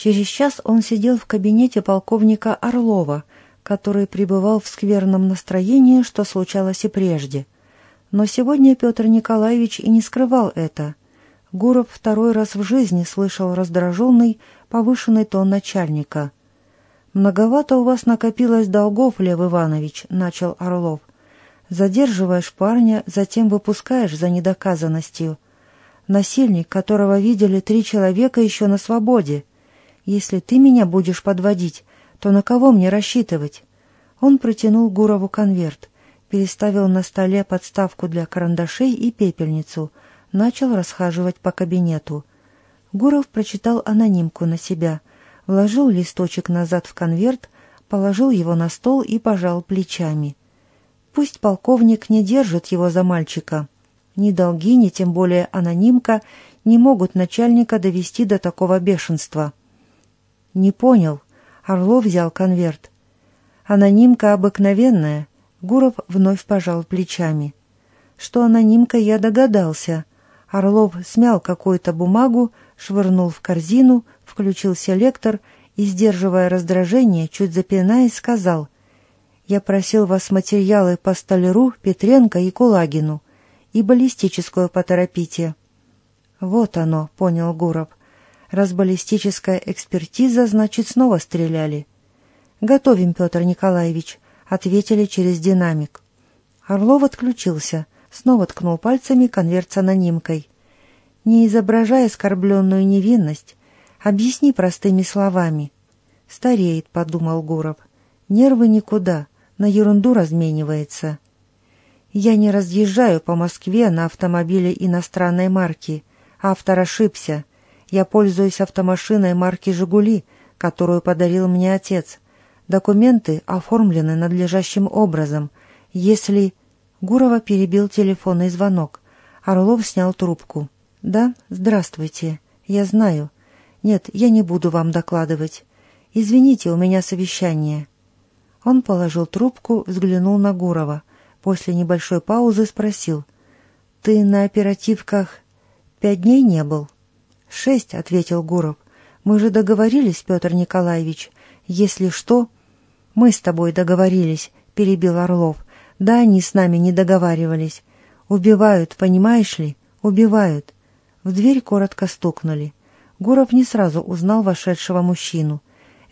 Через час он сидел в кабинете полковника Орлова, который пребывал в скверном настроении, что случалось и прежде. Но сегодня Петр Николаевич и не скрывал это. Гуров второй раз в жизни слышал раздраженный, повышенный тон начальника. «Многовато у вас накопилось долгов, Лев Иванович», — начал Орлов. «Задерживаешь парня, затем выпускаешь за недоказанностью. Насильник, которого видели три человека еще на свободе. Если ты меня будешь подводить, то на кого мне рассчитывать?» Он протянул Гурову конверт, переставил на столе подставку для карандашей и пепельницу, начал расхаживать по кабинету. Гуров прочитал анонимку на себя, вложил листочек назад в конверт, положил его на стол и пожал плечами. Пусть полковник не держит его за мальчика. Ни долги, ни тем более анонимка не могут начальника довести до такого бешенства. «Не понял». Орлов взял конверт. «Анонимка обыкновенная». Гуров вновь пожал плечами. Что анонимка, я догадался. Орлов смял какую-то бумагу, швырнул в корзину, включил селектор и, сдерживая раздражение, чуть запинаясь, сказал «Я просил вас материалы по Столяру, Петренко и Кулагину и баллистическую поторопите». «Вот оно», — понял Гуров. Раз баллистическая экспертиза, значит, снова стреляли. «Готовим, Петр Николаевич», — ответили через динамик. Орлов отключился, снова ткнул пальцами конверт с анонимкой. Не изображая оскорбленную невинность, объясни простыми словами. «Стареет», — подумал Гуров. «Нервы никуда, на ерунду разменивается». «Я не разъезжаю по Москве на автомобиле иностранной марки. Автор ошибся. Я пользуюсь автомашиной марки «Жигули», которую подарил мне отец. Документы оформлены надлежащим образом. Если...» Гурова перебил телефонный звонок. Орлов снял трубку. «Да, здравствуйте. Я знаю. Нет, я не буду вам докладывать. Извините, у меня совещание». Он положил трубку, взглянул на Гурова. После небольшой паузы спросил. «Ты на оперативках пять дней не был?» «Шесть», — ответил Гуров. «Мы же договорились, Петр Николаевич. Если что...» «Мы с тобой договорились», — перебил Орлов. «Да, они с нами не договаривались. Убивают, понимаешь ли? Убивают». В дверь коротко стукнули. Гуров не сразу узнал вошедшего мужчину.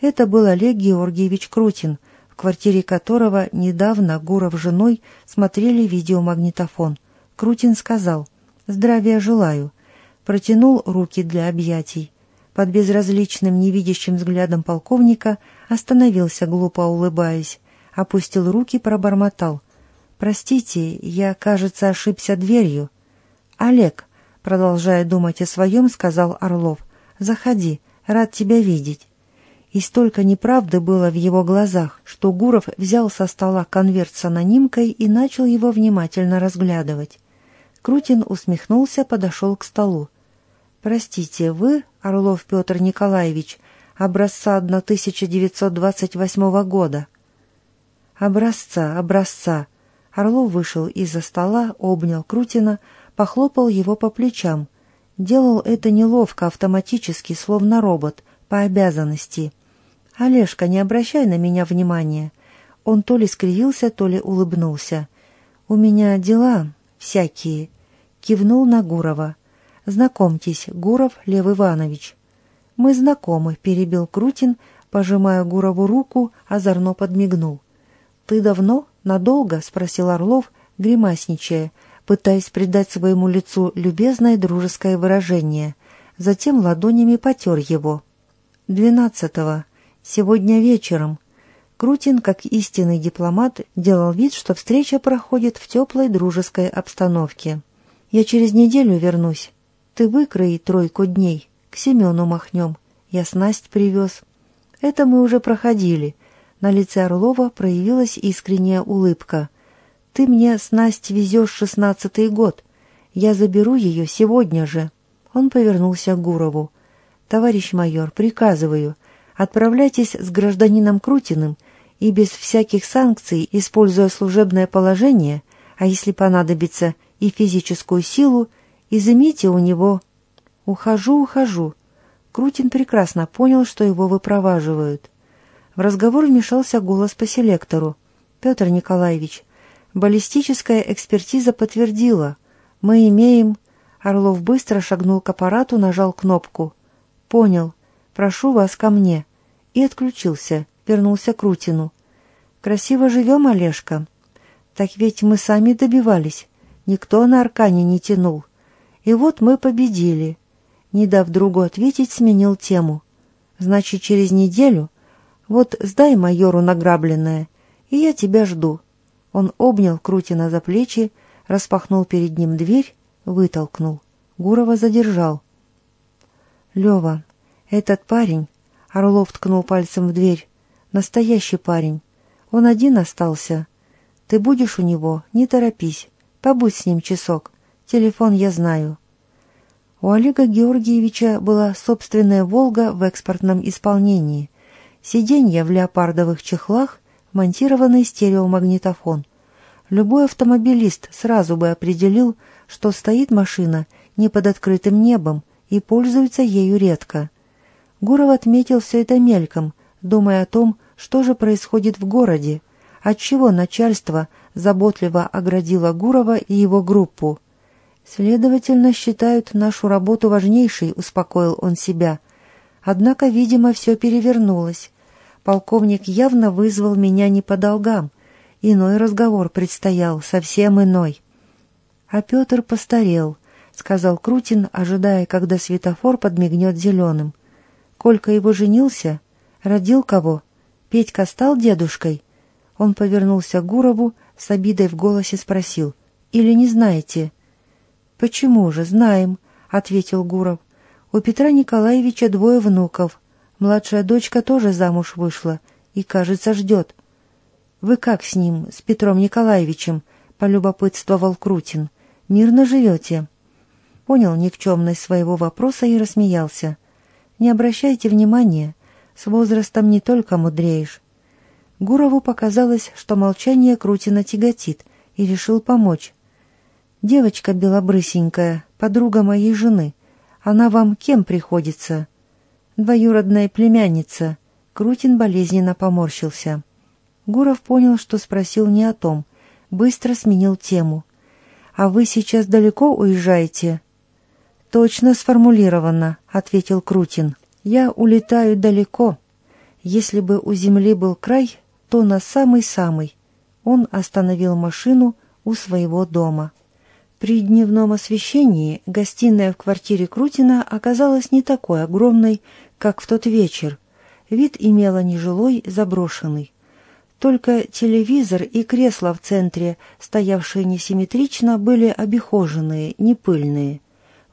Это был Олег Георгиевич Крутин, в квартире которого недавно Гуров с женой смотрели видеомагнитофон. Крутин сказал «Здравия желаю» протянул руки для объятий. Под безразличным, невидящим взглядом полковника остановился, глупо улыбаясь, опустил руки, пробормотал. «Простите, я, кажется, ошибся дверью». «Олег», продолжая думать о своем, сказал Орлов, «заходи, рад тебя видеть». И столько неправды было в его глазах, что Гуров взял со стола конверт с анонимкой и начал его внимательно разглядывать. Крутин усмехнулся, подошел к столу. «Простите, вы, Орлов Петр Николаевич, образца 1928 года?» «Образца, образца!» Орлов вышел из-за стола, обнял Крутина, похлопал его по плечам. Делал это неловко, автоматически, словно робот, по обязанности. «Олежка, не обращай на меня внимания». Он то ли скривился, то ли улыбнулся. «У меня дела всякие». Кивнул на Гурова. «Знакомьтесь, Гуров Лев Иванович». «Мы знакомы», — перебил Крутин, пожимая Гурову руку, озорно подмигнул. «Ты давно? Надолго?» — спросил Орлов, гримасничая, пытаясь придать своему лицу любезное дружеское выражение. Затем ладонями потер его. «Двенадцатого. Сегодня вечером». Крутин, как истинный дипломат, делал вид, что встреча проходит в теплой дружеской обстановке. «Я через неделю вернусь. Ты выкрои тройку дней, к Семену махнем. Я снасть привез. Это мы уже проходили. На лице Орлова проявилась искренняя улыбка. Ты мне снасть везешь шестнадцатый год. Я заберу ее сегодня же. Он повернулся к Гурову. «Товарищ майор, приказываю, отправляйтесь с гражданином Крутиным и без всяких санкций, используя служебное положение, а если понадобится и физическую силу, изымите у него. Ухожу, ухожу. Крутин прекрасно понял, что его выпроваживают. В разговор вмешался голос по селектору. «Петр Николаевич, баллистическая экспертиза подтвердила. Мы имеем...» Орлов быстро шагнул к аппарату, нажал кнопку. «Понял. Прошу вас ко мне». И отключился, вернулся к Рутину. «Красиво живем, Олежка?» «Так ведь мы сами добивались. Никто на Аркане не тянул. И вот мы победили». Не дав другу ответить, сменил тему. «Значит, через неделю? Вот сдай майору награбленное, и я тебя жду». Он обнял Крутина за плечи, распахнул перед ним дверь, вытолкнул. Гурова задержал. «Лева, этот парень...» — Орлов ткнул пальцем в дверь. «Настоящий парень. Он один остался. Ты будешь у него? Не торопись. Побудь с ним часок. Телефон я знаю». У Олега Георгиевича была собственная «Волга» в экспортном исполнении. Сиденья в леопардовых чехлах, монтированный стереомагнитофон. Любой автомобилист сразу бы определил, что стоит машина не под открытым небом и пользуется ею редко. Гуров отметил все это мельком, думая о том, что же происходит в городе, отчего начальство заботливо оградило Гурова и его группу. «Следовательно, считают нашу работу важнейшей», — успокоил он себя. Однако, видимо, все перевернулось. Полковник явно вызвал меня не по долгам. Иной разговор предстоял, совсем иной. А Петр постарел, — сказал Крутин, ожидая, когда светофор подмигнет зеленым. Колька его женился? Родил кого? Петька стал дедушкой? Он повернулся к Гурову, с обидой в голосе спросил. «Или не знаете?» «Почему же, знаем», — ответил Гуров. «У Петра Николаевича двое внуков. Младшая дочка тоже замуж вышла и, кажется, ждет». «Вы как с ним, с Петром Николаевичем?» — полюбопытствовал Крутин. «Мирно живете?» Понял никчемность своего вопроса и рассмеялся. «Не обращайте внимания. С возрастом не только мудреешь. Гурову показалось, что молчание Крутина тяготит, и решил помочь. «Девочка белобрысенькая, подруга моей жены. Она вам кем приходится?» «Двоюродная племянница». Крутин болезненно поморщился. Гуров понял, что спросил не о том. Быстро сменил тему. «А вы сейчас далеко уезжаете?» «Точно сформулировано», — ответил Крутин. «Я улетаю далеко. Если бы у земли был край, то на самый-самый. Он остановил машину у своего дома. При дневном освещении гостиная в квартире Крутина оказалась не такой огромной, как в тот вечер. Вид имела нежилой, заброшенный. Только телевизор и кресло в центре, стоявшие несимметрично, были обихоженные, не пыльные.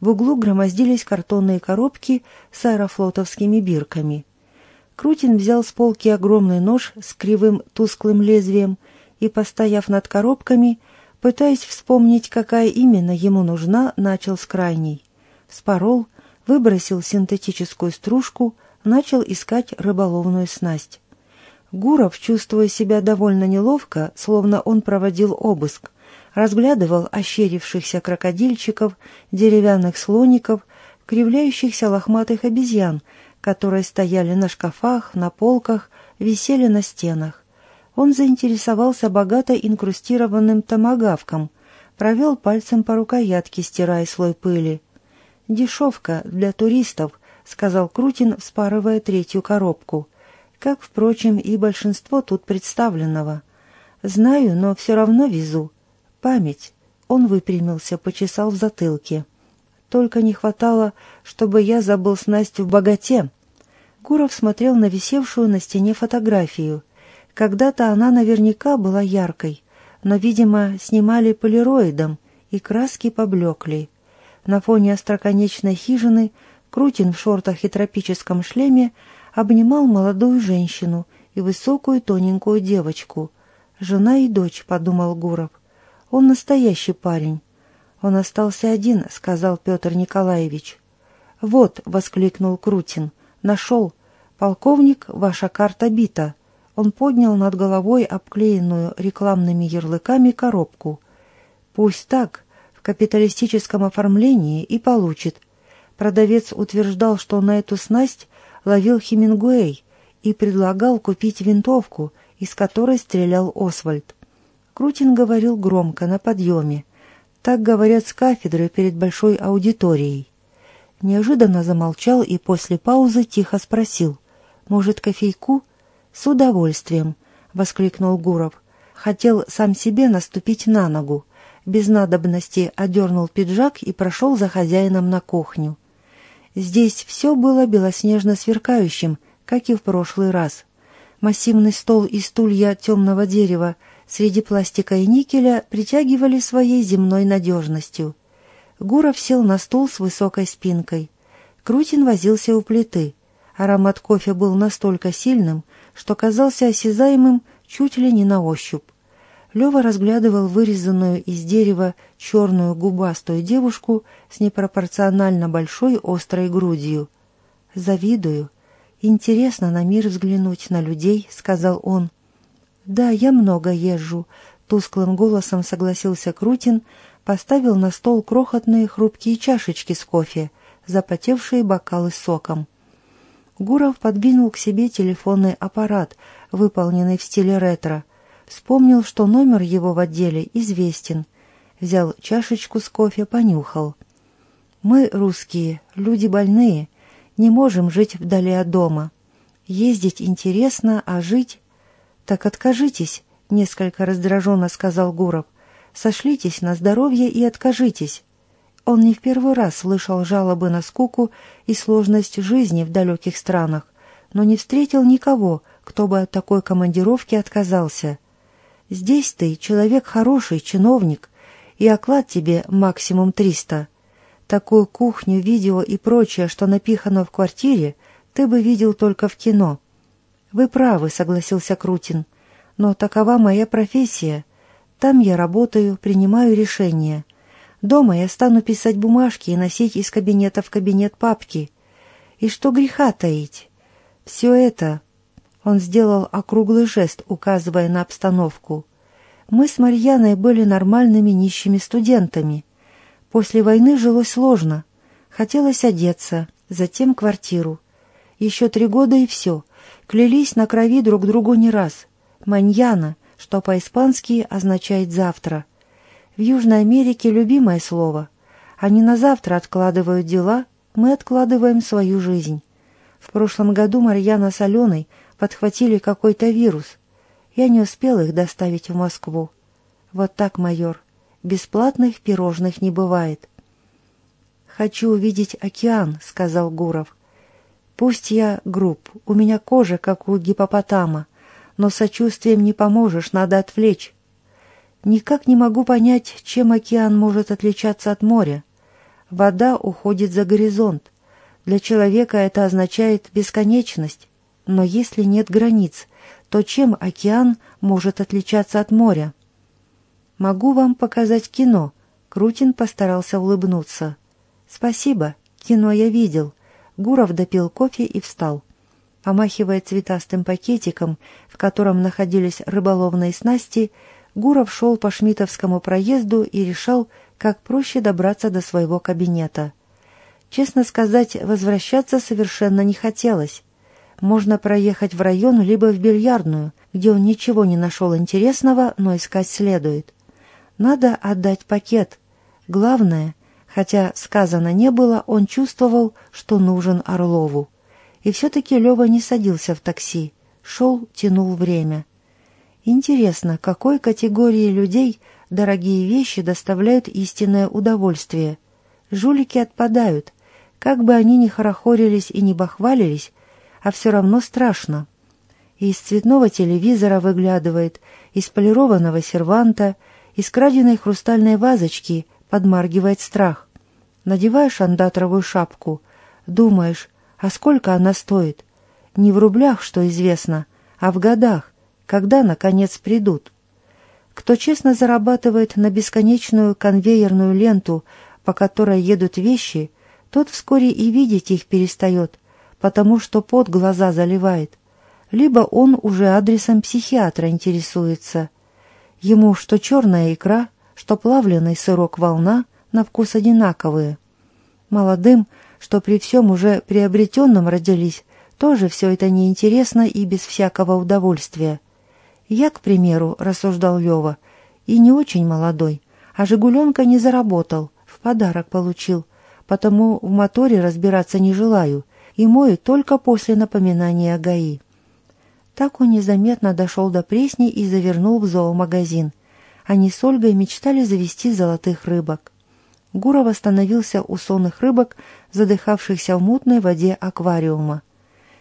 В углу громоздились картонные коробки с аэрофлотовскими бирками. Крутин взял с полки огромный нож с кривым тусклым лезвием и, постояв над коробками, пытаясь вспомнить, какая именно ему нужна, начал с крайней. Спорол, выбросил синтетическую стружку, начал искать рыболовную снасть. Гуров, чувствуя себя довольно неловко, словно он проводил обыск, разглядывал ощерившихся крокодильчиков, деревянных слоников, кривляющихся лохматых обезьян, которые стояли на шкафах, на полках, висели на стенах. Он заинтересовался богато инкрустированным томагавком, провел пальцем по рукоятке, стирая слой пыли. «Дешевка для туристов», — сказал Крутин, вспарывая третью коробку. «Как, впрочем, и большинство тут представленного. Знаю, но все равно везу. Память». Он выпрямился, почесал в затылке. «Только не хватало, чтобы я забыл снасть в богате», Гуров смотрел на висевшую на стене фотографию. Когда-то она наверняка была яркой, но, видимо, снимали полироидом, и краски поблекли. На фоне остроконечной хижины Крутин в шортах и тропическом шлеме обнимал молодую женщину и высокую тоненькую девочку. «Жена и дочь», — подумал Гуров. «Он настоящий парень». «Он остался один», — сказал Петр Николаевич. «Вот», — воскликнул Крутин, — «нашел. «Полковник, ваша карта бита». Он поднял над головой обклеенную рекламными ярлыками коробку. «Пусть так, в капиталистическом оформлении и получит. Продавец утверждал, что на эту снасть ловил Хемингуэй и предлагал купить винтовку, из которой стрелял Освальд. Крутин говорил громко, на подъеме. Так говорят с кафедры перед большой аудиторией. Неожиданно замолчал и после паузы тихо спросил. «Может, кофейку?» «С удовольствием», — воскликнул Гуров. Хотел сам себе наступить на ногу. Без надобности одернул пиджак и прошел за хозяином на кухню. Здесь все было белоснежно сверкающим, как и в прошлый раз. Массивный стол и стулья темного дерева среди пластика и никеля притягивали своей земной надежностью. Гуров сел на стул с высокой спинкой. Крутин возился у плиты. Аромат кофе был настолько сильным, что казался осязаемым чуть ли не на ощупь. Лева разглядывал вырезанную из дерева черную губастую девушку с непропорционально большой острой грудью. «Завидую. Интересно на мир взглянуть, на людей», — сказал он. «Да, я много езжу», — тусклым голосом согласился Крутин, поставил на стол крохотные хрупкие чашечки с кофе, запотевшие бокалы с соком. Гуров подвинул к себе телефонный аппарат, выполненный в стиле ретро — Вспомнил, что номер его в отделе известен. Взял чашечку с кофе, понюхал. Мы, русские, люди больные, не можем жить вдали от дома. Ездить интересно, а жить... Так откажитесь, несколько раздраженно сказал Гуров. Сошлитесь на здоровье и откажитесь. Он не в первый раз слышал жалобы на скуку и сложность жизни в далеких странах, но не встретил никого, кто бы от такой командировки отказался. Здесь ты человек хороший, чиновник, и оклад тебе максимум триста. Такую кухню, видео и прочее, что напихано в квартире, ты бы видел только в кино. Вы правы, согласился Крутин, но такова моя профессия. Там я работаю, принимаю решения. Дома я стану писать бумажки и носить из кабинета в кабинет папки. И что греха таить? Все это он сделал округлый жест, указывая на обстановку. «Мы с Марьяной были нормальными нищими студентами. После войны жилось сложно. Хотелось одеться, затем квартиру. Еще три года и все. Клялись на крови друг другу не раз. «Маньяна», что по-испански означает «завтра». В Южной Америке любимое слово. Они на завтра откладывают дела, мы откладываем свою жизнь. В прошлом году Марьяна с Аленой подхватили какой-то вирус. Я не успел их доставить в Москву. Вот так, майор. Бесплатных пирожных не бывает. «Хочу увидеть океан», — сказал Гуров. «Пусть я груб, у меня кожа, как у гипопотама, но сочувствием не поможешь, надо отвлечь. Никак не могу понять, чем океан может отличаться от моря. Вода уходит за горизонт. Для человека это означает бесконечность. Но если нет границ, то чем океан может отличаться от моря? «Могу вам показать кино», — Крутин постарался улыбнуться. «Спасибо, кино я видел». Гуров допил кофе и встал. Помахивая цветастым пакетиком, в котором находились рыболовные снасти, Гуров шел по Шмитовскому проезду и решал, как проще добраться до своего кабинета. Честно сказать, возвращаться совершенно не хотелось можно проехать в район либо в бильярдную, где он ничего не нашел интересного, но искать следует. Надо отдать пакет. Главное, хотя сказано не было, он чувствовал, что нужен Орлову. И все-таки Лева не садился в такси, шел, тянул время. Интересно, какой категории людей дорогие вещи доставляют истинное удовольствие? Жулики отпадают. Как бы они ни хорохорились и не бахвалились, а все равно страшно. Из цветного телевизора выглядывает, из полированного серванта, из краденой хрустальной вазочки подмаргивает страх. Надеваешь андатровую шапку, думаешь, а сколько она стоит? Не в рублях, что известно, а в годах, когда, наконец, придут. Кто честно зарабатывает на бесконечную конвейерную ленту, по которой едут вещи, тот вскоре и видеть их перестает, потому что под глаза заливает, либо он уже адресом психиатра интересуется. Ему что черная икра, что плавленый сырок волна на вкус одинаковые. Молодым что при всем уже приобретенном родились, тоже все это неинтересно и без всякого удовольствия. Я, к примеру, рассуждал Лева, и не очень молодой, а «Жигуленка» не заработал, в подарок получил, потому в моторе разбираться не желаю и мою только после напоминания о ГАИ. Так он незаметно дошел до Пресни и завернул в зоомагазин. Они с Ольгой мечтали завести золотых рыбок. Гуров остановился у сонных рыбок, задыхавшихся в мутной воде аквариума.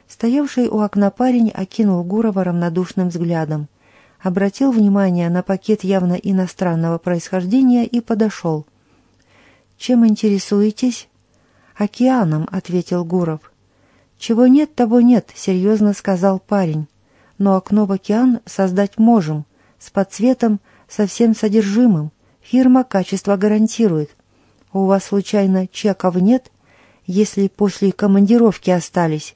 Стоявший у окна парень окинул Гурова равнодушным взглядом. Обратил внимание на пакет явно иностранного происхождения и подошел. «Чем интересуетесь?» «Океаном», — ответил Гуров. «Чего нет, того нет», — серьезно сказал парень. «Но окно в океан создать можем, с подсветом, со всем содержимым. Фирма качество гарантирует. У вас, случайно, чеков нет, если после командировки остались?»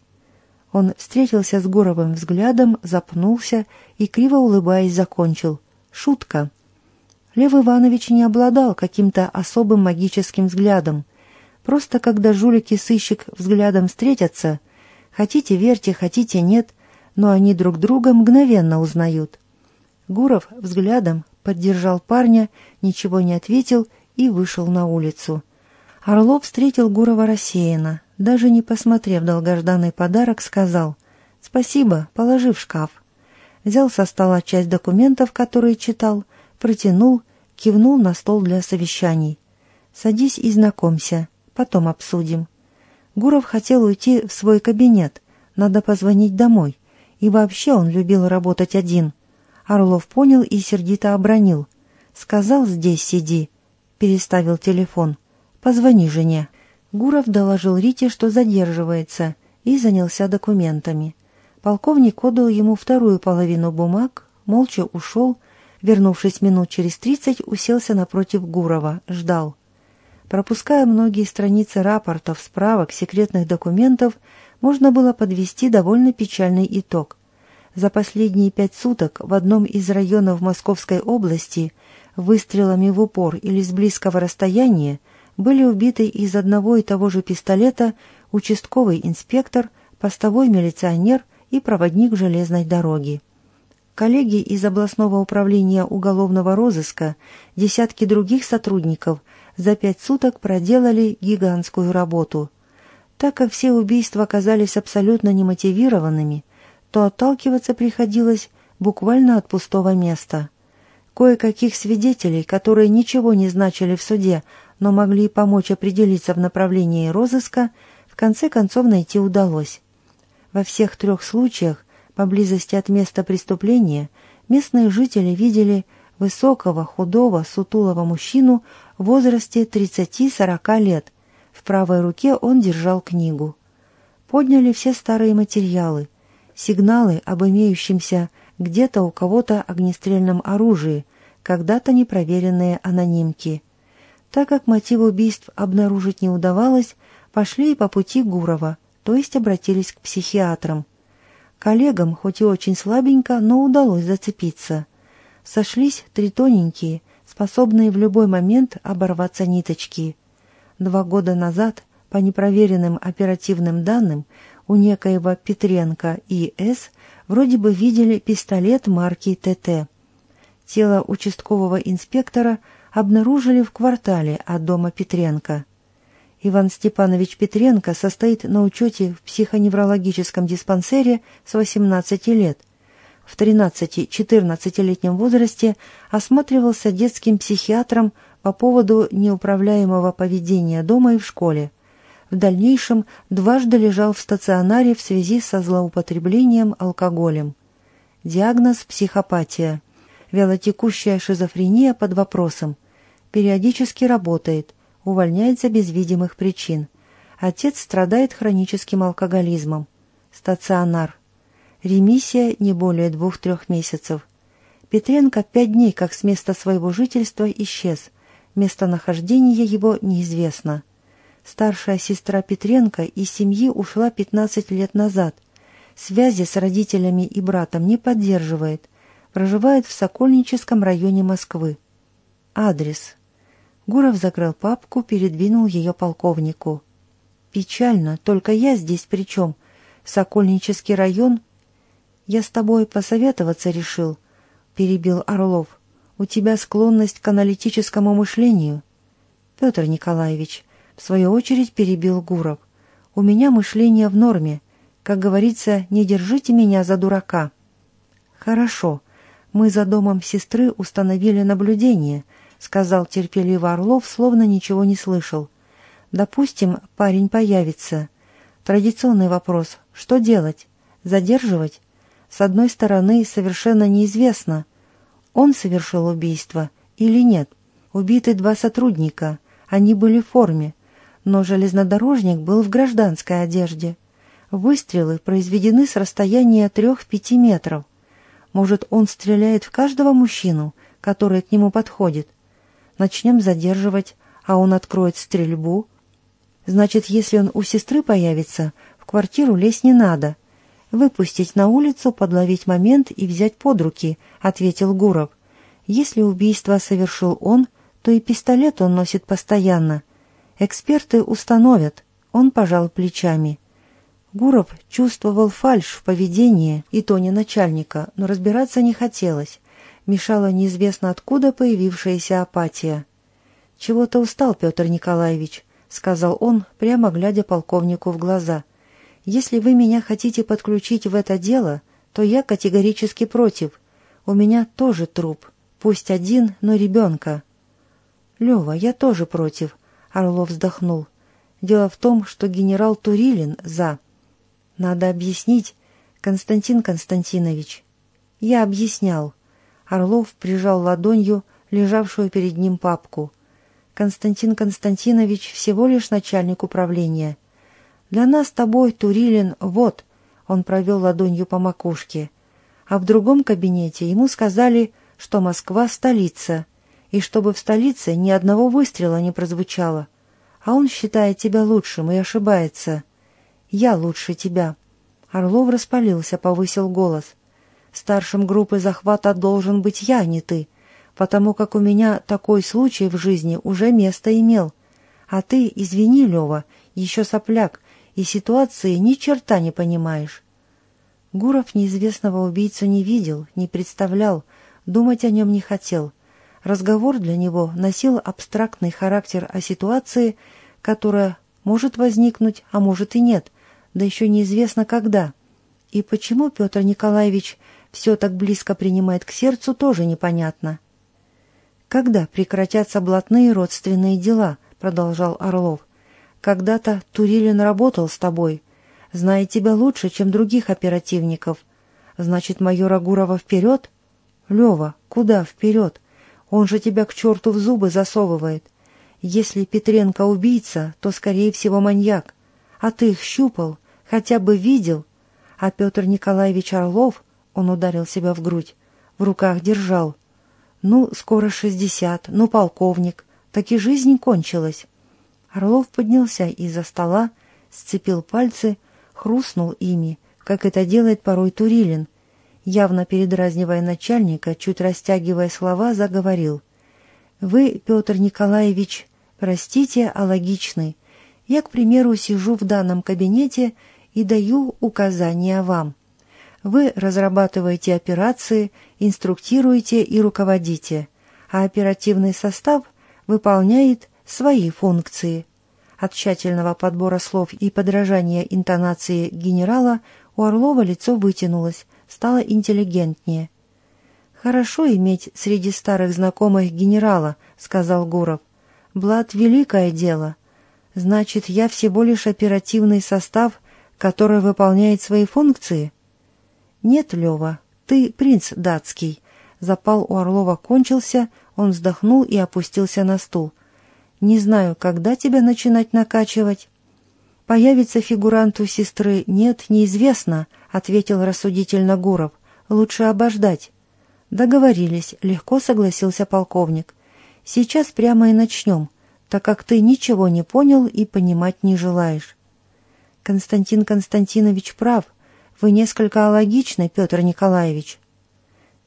Он встретился с Гуровым взглядом, запнулся и, криво улыбаясь, закончил. «Шутка». Лев Иванович не обладал каким-то особым магическим взглядом. Просто когда жулик и сыщик взглядом встретятся, хотите верьте, хотите нет, но они друг друга мгновенно узнают. Гуров взглядом поддержал парня, ничего не ответил и вышел на улицу. Орлов встретил Гурова рассеянно, даже не посмотрев долгожданный подарок, сказал «Спасибо, положи в шкаф». Взял со стола часть документов, которые читал, протянул, кивнул на стол для совещаний. «Садись и знакомься, потом обсудим». Гуров хотел уйти в свой кабинет, надо позвонить домой, и вообще он любил работать один. Орлов понял и сердито обронил. «Сказал, здесь сиди». Переставил телефон. «Позвони жене». Гуров доложил Рите, что задерживается, и занялся документами. Полковник отдал ему вторую половину бумаг, молча ушел, вернувшись минут через тридцать, уселся напротив Гурова, ждал. Пропуская многие страницы рапортов, справок, секретных документов, можно было подвести довольно печальный итог. За последние пять суток в одном из районов Московской области выстрелами в упор или с близкого расстояния были убиты из одного и того же пистолета участковый инспектор, постовой милиционер и проводник железной дороги. Коллеги из областного управления уголовного розыска, десятки других сотрудников за пять суток проделали гигантскую работу. Так как все убийства оказались абсолютно немотивированными, то отталкиваться приходилось буквально от пустого места. Кое-каких свидетелей, которые ничего не значили в суде, но могли помочь определиться в направлении розыска, в конце концов найти удалось. Во всех трех случаях, поблизости от места преступления, местные жители видели высокого, худого, сутулого мужчину в возрасте 30-40 лет. В правой руке он держал книгу. Подняли все старые материалы, сигналы об имеющемся где-то у кого-то огнестрельном оружии, когда-то непроверенные анонимки – так как мотив убийств обнаружить не удавалось, пошли и по пути Гурова, то есть обратились к психиатрам. Коллегам, хоть и очень слабенько, но удалось зацепиться. Сошлись три тоненькие, способные в любой момент оборваться ниточки. Два года назад, по непроверенным оперативным данным, у некоего Петренко И.С. вроде бы видели пистолет марки ТТ. Тело участкового инспектора – обнаружили в квартале от дома Петренко. Иван Степанович Петренко состоит на учете в психоневрологическом диспансере с 18 лет. В 13-14-летнем возрасте осматривался детским психиатром по поводу неуправляемого поведения дома и в школе. В дальнейшем дважды лежал в стационаре в связи со злоупотреблением алкоголем. Диагноз – психопатия. Вялотекущая шизофрения под вопросом. Периодически работает, увольняется без видимых причин. Отец страдает хроническим алкоголизмом. Стационар. Ремиссия не более двух-трех месяцев. Петренко пять дней как с места своего жительства исчез. Местонахождение его неизвестно. Старшая сестра Петренко из семьи ушла 15 лет назад. Связи с родителями и братом не поддерживает – проживает в Сокольническом районе Москвы. Адрес. Гуров закрыл папку, передвинул ее полковнику. Печально, только я здесь при чем? Сокольнический район? Я с тобой посоветоваться решил, перебил Орлов. У тебя склонность к аналитическому мышлению. Петр Николаевич, в свою очередь перебил Гуров. У меня мышление в норме. Как говорится, не держите меня за дурака. Хорошо. Мы за домом сестры установили наблюдение, сказал терпеливо Орлов, словно ничего не слышал. Допустим, парень появится. Традиционный вопрос. Что делать? Задерживать? С одной стороны, совершенно неизвестно, он совершил убийство или нет. Убиты два сотрудника. Они были в форме. Но железнодорожник был в гражданской одежде. Выстрелы произведены с расстояния трех-пяти метров. Может, он стреляет в каждого мужчину, который к нему подходит. Начнем задерживать, а он откроет стрельбу — Значит, если он у сестры появится, в квартиру лезть не надо. Выпустить на улицу, подловить момент и взять под руки, ответил Гуров. Если убийство совершил он, то и пистолет он носит постоянно. Эксперты установят. Он пожал плечами. Гуров чувствовал фальшь в поведении и тоне начальника, но разбираться не хотелось. Мешала неизвестно откуда появившаяся апатия. «Чего-то устал Петр Николаевич. — сказал он, прямо глядя полковнику в глаза. «Если вы меня хотите подключить в это дело, то я категорически против. У меня тоже труп, пусть один, но ребенка». «Лева, я тоже против», — Орлов вздохнул. «Дело в том, что генерал Турилин за...» «Надо объяснить, Константин Константинович». «Я объяснял». Орлов прижал ладонью лежавшую перед ним папку — Константин Константинович всего лишь начальник управления. Для нас с тобой, Турилин, вот, он провел ладонью по макушке. А в другом кабинете ему сказали, что Москва — столица, и чтобы в столице ни одного выстрела не прозвучало. А он считает тебя лучшим и ошибается. Я лучше тебя. Орлов распалился, повысил голос. Старшим группы захвата должен быть я, а не ты потому как у меня такой случай в жизни уже место имел. А ты, извини, Лева, еще сопляк, и ситуации ни черта не понимаешь. Гуров неизвестного убийцу не видел, не представлял, думать о нем не хотел. Разговор для него носил абстрактный характер о ситуации, которая может возникнуть, а может и нет, да еще неизвестно когда. И почему Петр Николаевич все так близко принимает к сердцу, тоже непонятно. «Когда прекратятся блатные родственные дела?» — продолжал Орлов. «Когда-то Турилин работал с тобой. Знает тебя лучше, чем других оперативников. Значит, майора Гурова вперед?» «Лева, куда вперед? Он же тебя к черту в зубы засовывает. Если Петренко убийца, то, скорее всего, маньяк. А ты их щупал, хотя бы видел. А Петр Николаевич Орлов, он ударил себя в грудь, в руках держал. Ну, скоро шестьдесят, ну, полковник. Так и жизнь кончилась. Орлов поднялся из-за стола, сцепил пальцы, хрустнул ими, как это делает порой Турилин. Явно передразнивая начальника, чуть растягивая слова, заговорил. «Вы, Петр Николаевич, простите, а логичны. Я, к примеру, сижу в данном кабинете и даю указания вам. Вы разрабатываете операции, инструктируете и руководите, а оперативный состав выполняет свои функции. От тщательного подбора слов и подражания интонации генерала у Орлова лицо вытянулось, стало интеллигентнее. «Хорошо иметь среди старых знакомых генерала», — сказал Гуров. «Блад — великое дело. Значит, я всего лишь оперативный состав, который выполняет свои функции?» «Нет, Лева, ты принц датский». Запал у Орлова кончился, он вздохнул и опустился на стул. «Не знаю, когда тебя начинать накачивать?» «Появится фигурант у сестры? Нет, неизвестно», — ответил рассудительно Гуров. «Лучше обождать». «Договорились», — легко согласился полковник. «Сейчас прямо и начнем, так как ты ничего не понял и понимать не желаешь». Константин Константинович прав — вы несколько алогичны, Петр Николаевич.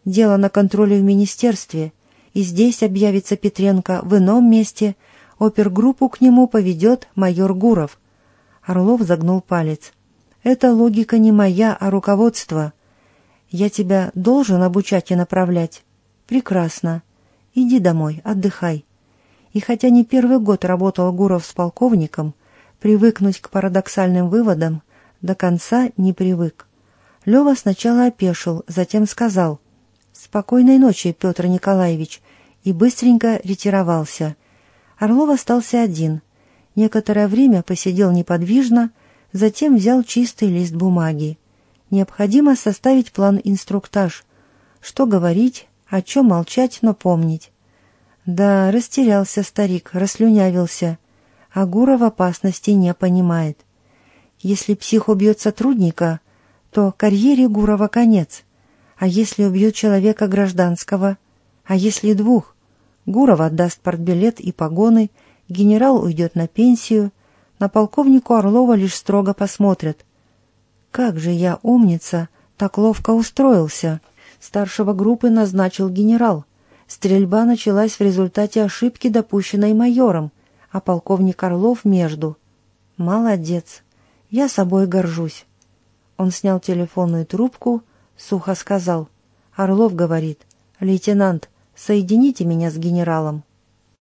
Дело на контроле в министерстве, и здесь объявится Петренко в ином месте, опергруппу к нему поведет майор Гуров. Орлов загнул палец. «Это логика не моя, а руководство. Я тебя должен обучать и направлять. Прекрасно. Иди домой, отдыхай». И хотя не первый год работал Гуров с полковником, привыкнуть к парадоксальным выводам до конца не привык. Лева сначала опешил, затем сказал «Спокойной ночи, Петр Николаевич», и быстренько ретировался. Орлов остался один. Некоторое время посидел неподвижно, затем взял чистый лист бумаги. Необходимо составить план-инструктаж. Что говорить, о чем молчать, но помнить. Да, растерялся старик, расслюнявился. А Гура в опасности не понимает. Если псих убьет сотрудника, то карьере Гурова конец. А если убьет человека гражданского? А если двух? Гуров отдаст портбилет и погоны, генерал уйдет на пенсию, на полковнику Орлова лишь строго посмотрят. Как же я, умница, так ловко устроился. Старшего группы назначил генерал. Стрельба началась в результате ошибки, допущенной майором, а полковник Орлов между. Молодец. Я собой горжусь. Он снял телефонную трубку, сухо сказал. Орлов говорит. «Лейтенант, соедините меня с генералом».